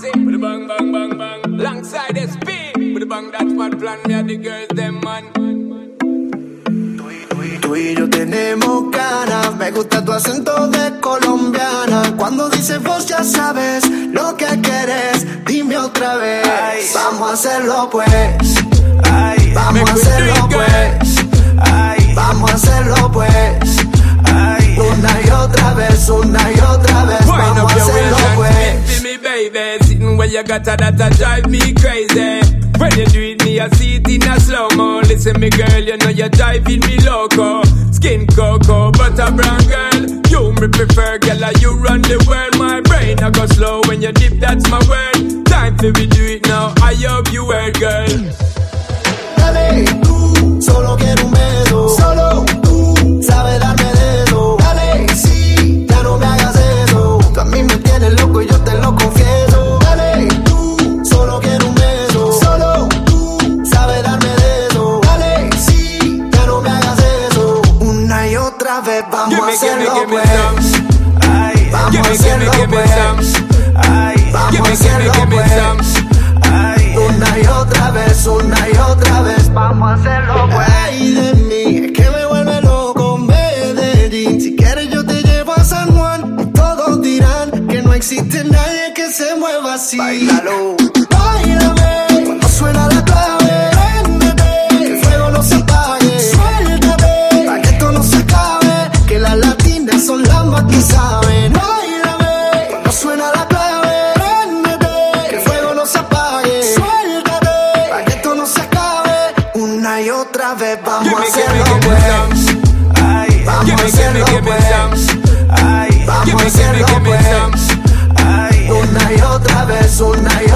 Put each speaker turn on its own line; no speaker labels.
party. With the bang, bang, bang, bang. Alongside SP. With the bang, that's my plan. Me and the girls, them man.
Tú y yo tenemos ganas, me gusta tu acento de colombiana. Cuando dices vos ya sabes lo que quieres, dime otra vez. Vamos a hacerlo pues. Vamos a hacerlo pues.
Baby. Sitting where you got her, that drive me crazy. When you do it, me I see it in a slow mo. Listen, me girl, you know you're driving me loco. Skin cocoa, butter brown girl. You me prefer, girl, like you run the world. My brain I go slow when you dip, that's my word. Time for we do it now. I hope you heard, girl.
Vez vamos
Give
a
me, give me,
hacerlo
give me
pues. Vamos
Give
a
me, me,
hacerlo
give me
pues. Vamos a
me, give me,
hacerlo
give me
pues. Una y otra vez, una y otra vez, vamos a hacerlo, pues. Ay, de mí, es que me vuelve loco Medellín. Si quieres, yo te llevo a San Juan. Todos dirán que no existe nadie que se mueva así. Bailalo. otra vez vamos a hacerlo
give me,
pues. Vamos a hacerlo
give me,
pues. Vamos a
hacerlo give me,
pues.
Una y
otra
vez, una y